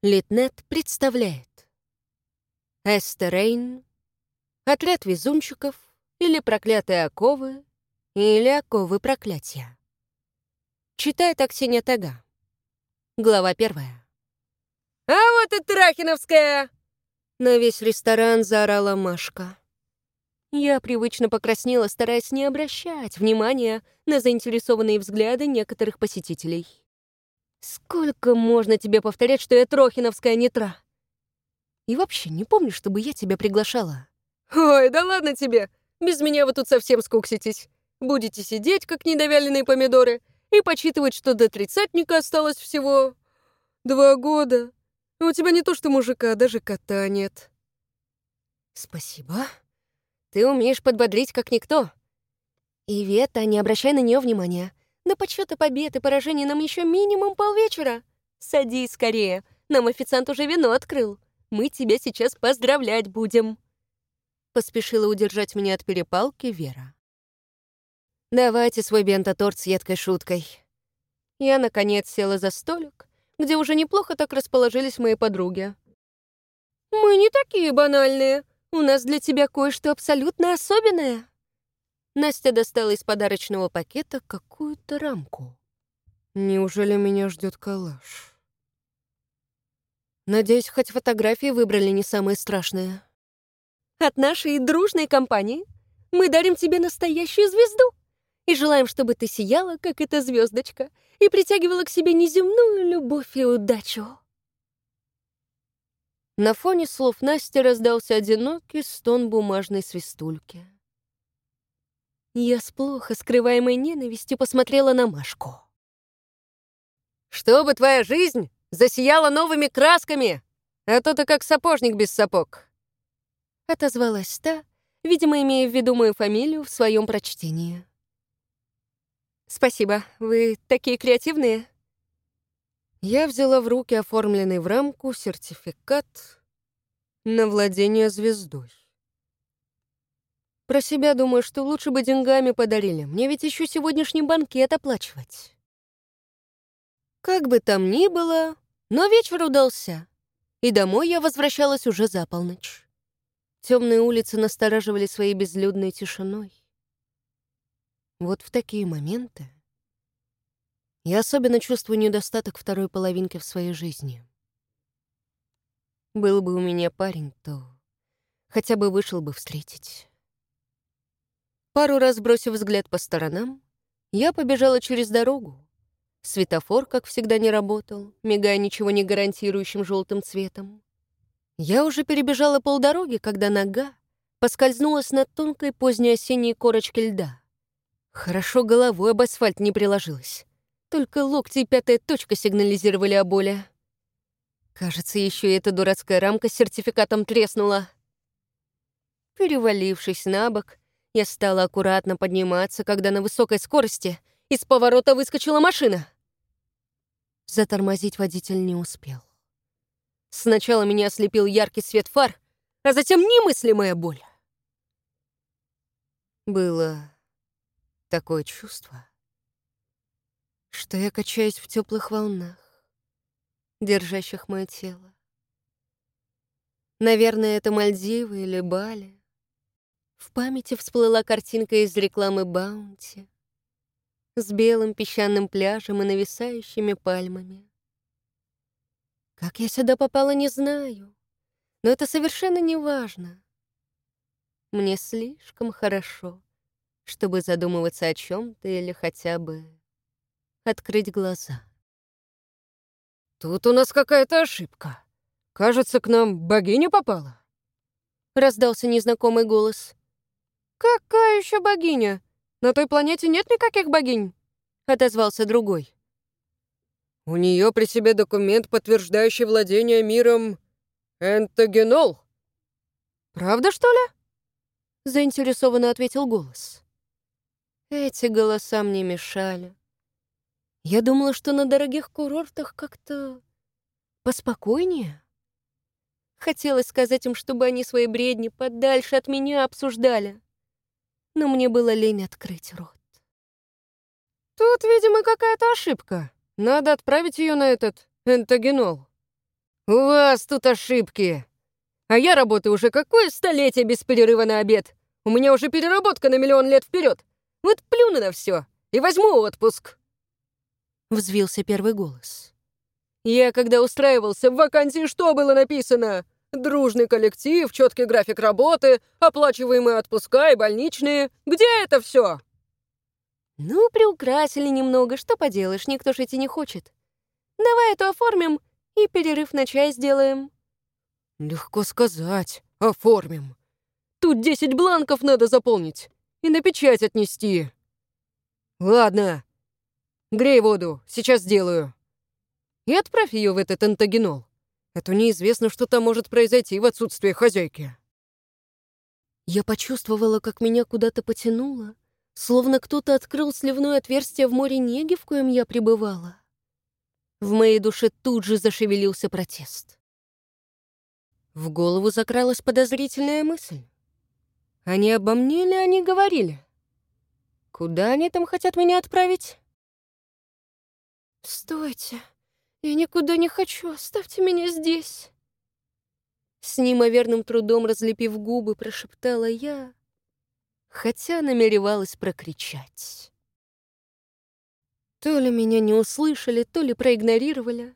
Литнет представляет Эстерейн, Отряд везунчиков или Проклятые оковы или Оковы проклятия. Читает Аксинья Тага. Глава первая. «А вот и Трахиновская!» На весь ресторан заорала Машка. Я привычно покраснела, стараясь не обращать внимания на заинтересованные взгляды некоторых посетителей. «Сколько можно тебе повторять, что я Трохиновская нетра?» «И вообще, не помню, чтобы я тебя приглашала». «Ой, да ладно тебе! Без меня вы тут совсем скукситесь. Будете сидеть, как недовяленные помидоры, и почитывать, что до тридцатника осталось всего... два года. У тебя не то что мужика, даже кота нет». «Спасибо. Ты умеешь подбодрить, как никто». «Ивета, не обращай на нее внимания. До подсчета побед и поражений нам еще минимум полвечера. Садись скорее, нам официант уже вино открыл. Мы тебя сейчас поздравлять будем». Поспешила удержать меня от перепалки Вера. «Давайте свой бенто-торт с едкой шуткой». Я, наконец, села за столик, где уже неплохо так расположились мои подруги. «Мы не такие банальные. У нас для тебя кое-что абсолютно особенное». Настя достала из подарочного пакета какую-то рамку. «Неужели меня ждет коллаж?» Надеюсь, хоть фотографии выбрали не самые страшные. От нашей дружной компании мы дарим тебе настоящую звезду и желаем, чтобы ты сияла, как эта звездочка, и притягивала к себе неземную любовь и удачу. На фоне слов Насти раздался одинокий стон бумажной свистульки. Я с плохо скрываемой ненавистью посмотрела на Машку. «Чтобы твоя жизнь засияла новыми красками, а то ты как сапожник без сапог!» Отозвалась та, видимо, имея в виду мою фамилию в своем прочтении. «Спасибо, вы такие креативные». Я взяла в руки оформленный в рамку сертификат на владение звездой. Про себя думаю, что лучше бы деньгами подарили. Мне ведь еще сегодняшний банкет оплачивать. Как бы там ни было, но вечер удался, и домой я возвращалась уже за полночь. Темные улицы настораживали своей безлюдной тишиной. Вот в такие моменты я особенно чувствую недостаток второй половинки в своей жизни. Был бы у меня парень, то хотя бы вышел бы встретить. Пару раз бросив взгляд по сторонам, я побежала через дорогу. Светофор, как всегда, не работал, мигая ничего не гарантирующим желтым цветом. Я уже перебежала полдороги, когда нога поскользнулась на тонкой поздней осенней корочке льда. Хорошо головой об асфальт не приложилась. Только локти и пятая точка сигнализировали о боли. Кажется, еще и эта дурацкая рамка с сертификатом треснула. Перевалившись на бок, я стала аккуратно подниматься, когда на высокой скорости из поворота выскочила машина. Затормозить водитель не успел. Сначала меня ослепил яркий свет фар, а затем немыслимая боль. Было такое чувство, что я качаюсь в теплых волнах, держащих мое тело. Наверное, это Мальдивы или Бали. В памяти всплыла картинка из рекламы Баунти с белым песчаным пляжем и нависающими пальмами. Как я сюда попала, не знаю, но это совершенно не важно. Мне слишком хорошо, чтобы задумываться о чем-то или хотя бы открыть глаза. «Тут у нас какая-то ошибка. Кажется, к нам богиня попала». Раздался незнакомый голос. «Какая еще богиня? На той планете нет никаких богинь», — отозвался другой. «У нее при себе документ, подтверждающий владение миром Энтогенол». «Правда, что ли?» — заинтересованно ответил голос. Эти голоса мне мешали. Я думала, что на дорогих курортах как-то поспокойнее. Хотелось сказать им, чтобы они свои бредни подальше от меня обсуждали. Но мне было лень открыть рот. Тут, видимо, какая-то ошибка. Надо отправить ее на этот энтогенол. «У вас тут ошибки. А я работаю уже какое столетие без перерыва на обед. У меня уже переработка на миллион лет вперед. Вот плюну на все и возьму отпуск». Взвился первый голос. «Я, когда устраивался, в вакансии что было написано? Дружный коллектив, четкий график работы, оплачиваемые отпуска и больничные. Где это все? «Ну, приукрасили немного, что поделаешь, никто ж идти не хочет. Давай это оформим и перерыв на чай сделаем». «Легко сказать. Оформим. Тут десять бланков надо заполнить и на печать отнести». «Ладно. Грей воду, сейчас сделаю. И отправь ее в этот антагенол. А то неизвестно, что там может произойти в отсутствие хозяйки». Я почувствовала, как меня куда-то потянуло, словно кто-то открыл сливное отверстие в море неги, в коем я пребывала. В моей душе тут же зашевелился протест. В голову закралась подозрительная мысль. Они обо мне ли они говорили? Куда они там хотят меня отправить? «Стойте, я никуда не хочу, оставьте меня здесь!» С неимоверным трудом разлепив губы, прошептала я, хотя намеревалась прокричать. То ли меня не услышали, то ли проигнорировали.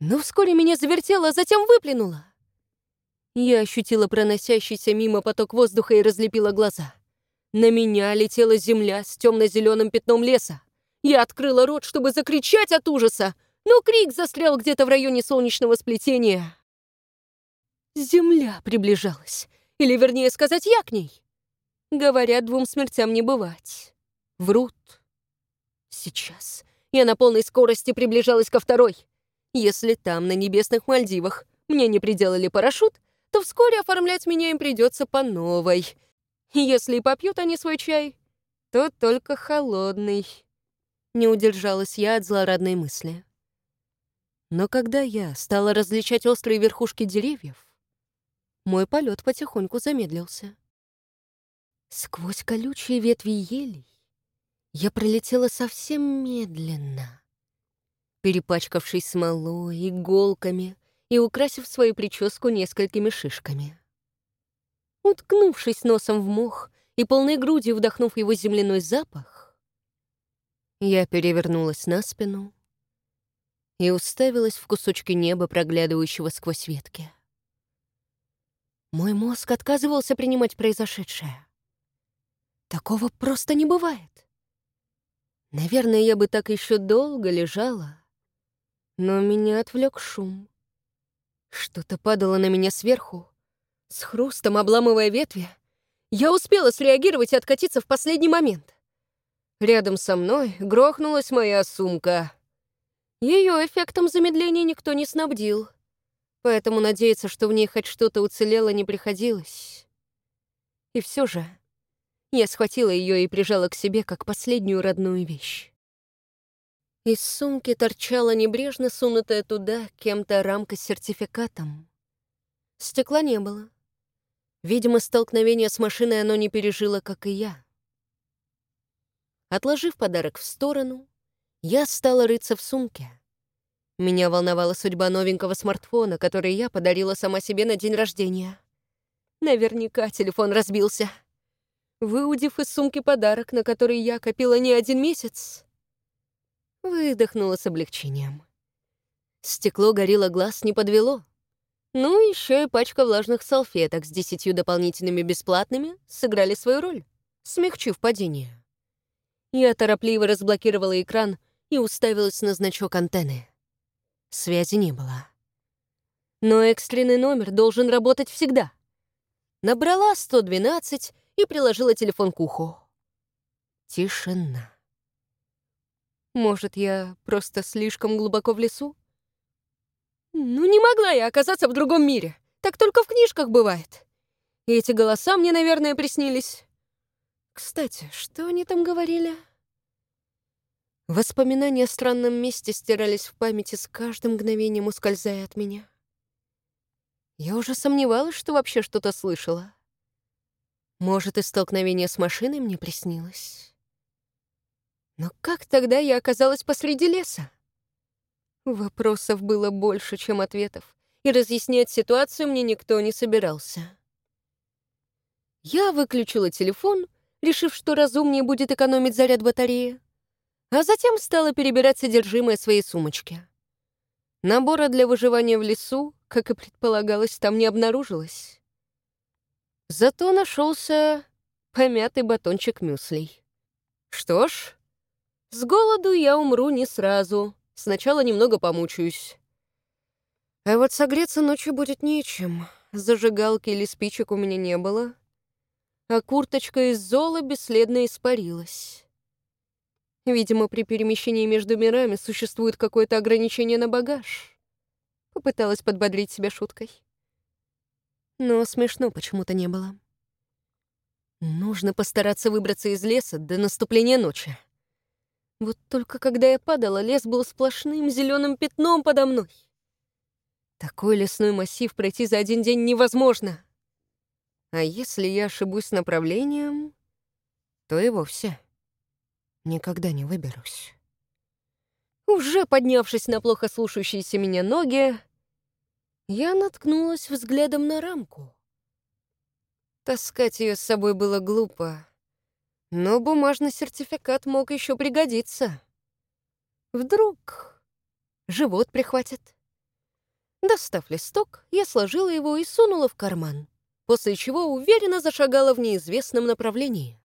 Но вскоре меня завертело, а затем выплюнуло. Я ощутила проносящийся мимо поток воздуха и разлепила глаза. На меня летела земля с темно-зеленым пятном леса. Я открыла рот, чтобы закричать от ужаса, но крик застрял где-то в районе солнечного сплетения. Земля приближалась. Или, вернее сказать, я к ней. Говорят, двум смертям не бывать. Врут. Сейчас я на полной скорости приближалась ко второй. Если там, на небесных Мальдивах, мне не приделали парашют, то вскоре оформлять меня им придется по новой. Если и попьют они свой чай, то только холодный. Не удержалась я от злорадной мысли. Но когда я стала различать острые верхушки деревьев, мой полет потихоньку замедлился. Сквозь колючие ветви елей я пролетела совсем медленно, перепачкавшись смолой, иголками и украсив свою прическу несколькими шишками. Уткнувшись носом в мох и полной грудью вдохнув его земляной запах, я перевернулась на спину и уставилась в кусочки неба, проглядывающего сквозь ветки. Мой мозг отказывался принимать произошедшее. Такого просто не бывает. Наверное, я бы так еще долго лежала, но меня отвлек шум. Что-то падало на меня сверху, с хрустом обламывая ветви. Я успела среагировать и откатиться в последний момент. Рядом со мной грохнулась моя сумка. Ее эффектом замедления никто не снабдил, поэтому надеяться, что в ней хоть что-то уцелело, не приходилось. И все же я схватила ее и прижала к себе, как последнюю родную вещь. Из сумки торчала небрежно сунутая туда кем-то рамка с сертификатом. Стекла не было. Видимо, столкновение с машиной оно не пережило, как и я. Отложив подарок в сторону, я стала рыться в сумке. Меня волновала судьба новенького смартфона, который я подарила сама себе на день рождения. Наверняка телефон разбился. Выудив из сумки подарок, на который я копила не один месяц, выдохнула с облегчением. Стекло горело глаз не подвело. Ну, еще и пачка влажных салфеток с десятью дополнительными бесплатными сыграли свою роль, смягчив падение. Я торопливо разблокировала экран и уставилась на значок антенны. Связи не было. Но экстренный номер должен работать всегда. Набрала 112 и приложила телефон к уху. Тишина. Может, я просто слишком глубоко в лесу? Ну, не могла я оказаться в другом мире. Так только в книжках бывает. И эти голоса мне, наверное, приснились. Кстати, что они там говорили? Воспоминания о странном месте стирались в памяти с каждым мгновением, ускользая от меня. Я уже сомневалась, что вообще что-то слышала. Может, и столкновение с машиной мне приснилось. Но как тогда я оказалась посреди леса? Вопросов было больше, чем ответов, и разъяснять ситуацию мне никто не собирался. Я выключила телефон, решив, что разумнее будет экономить заряд батареи, а затем стала перебирать содержимое своей сумочки. Набора для выживания в лесу, как и предполагалось, там не обнаружилось. Зато нашелся помятый батончик мюслей. Что ж, с голоду я умру не сразу. Сначала немного помучаюсь. А вот согреться ночью будет нечем. Зажигалки или спичек у меня не было. А курточка из зола бесследно испарилась. Видимо, при перемещении между мирами существует какое-то ограничение на багаж. Попыталась подбодрить себя шуткой. Но смешно почему-то не было. Нужно постараться выбраться из леса до наступления ночи. Вот только когда я падала, лес был сплошным зеленым пятном подо мной. Такой лесной массив пройти за один день невозможно. А если я ошибусь направлением, то и вовсе никогда не выберусь. Уже поднявшись на плохо слушающиеся меня ноги, я наткнулась взглядом на рамку. Таскать ее с собой было глупо, но бумажный сертификат мог еще пригодиться. Вдруг живот прихватит. Достав листок, я сложила его и сунула в карман, после чего уверенно зашагала в неизвестном направлении.